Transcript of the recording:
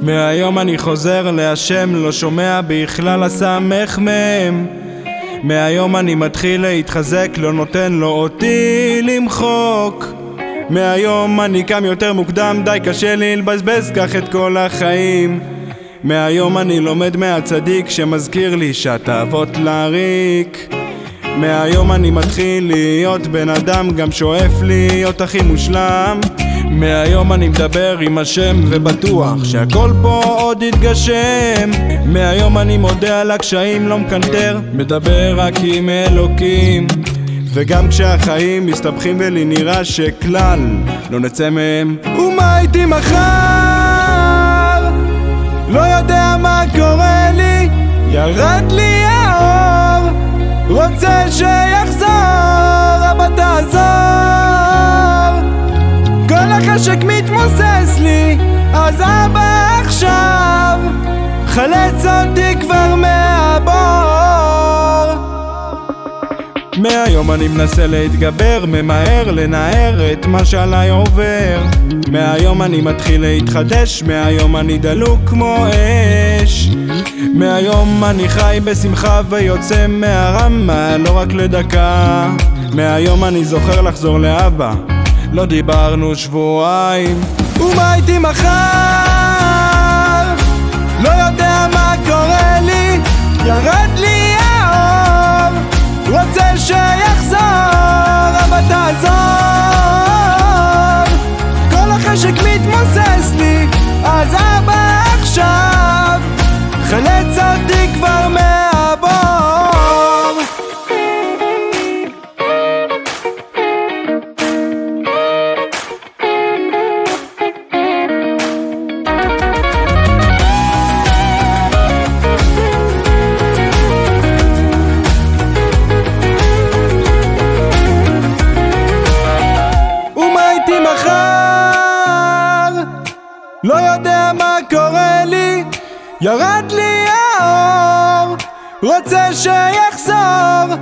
מהיום אני חוזר להשם, לא שומע בכלל הסמך מהם. מהיום אני מתחיל להתחזק, לא נותן לו אותי למחוק. מהיום אני קם יותר מוקדם, די קשה לי לבזבז כך את כל החיים. מהיום אני לומד מהצדיק שמזכיר לי שהתאוות לריק. מהיום אני מתחיל להיות בן אדם, גם שואף להיות הכי מושלם. מהיום אני מדבר עם השם ובטוח שהכל פה עוד יתגשם מהיום אני מודה על הקשיים, לא מקנטר, מדבר רק עם אלוקים וגם כשהחיים מסתבכים ולי נראה שכלל לא נצא מהם ומה הייתי מחר? לא יודע מה קורה לי, ירד לי חלץ אותי כבר מהבור. מהיום אני מנסה להתגבר, ממהר לנער את מה שעליי עובר. מהיום אני מתחיל להתחדש, מהיום אני דלוק כמו אש. מהיום אני חי בשמחה ויוצא מהרמה, לא רק לדקה. מהיום אני זוכר לחזור לאבא, לא דיברנו שבועיים. ומה הייתי מחר? לא יודע מה קורה לי, ירד לי האור רוצה שיחזור,